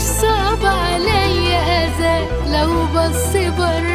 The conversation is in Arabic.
صعب عليا أذى لو بص بره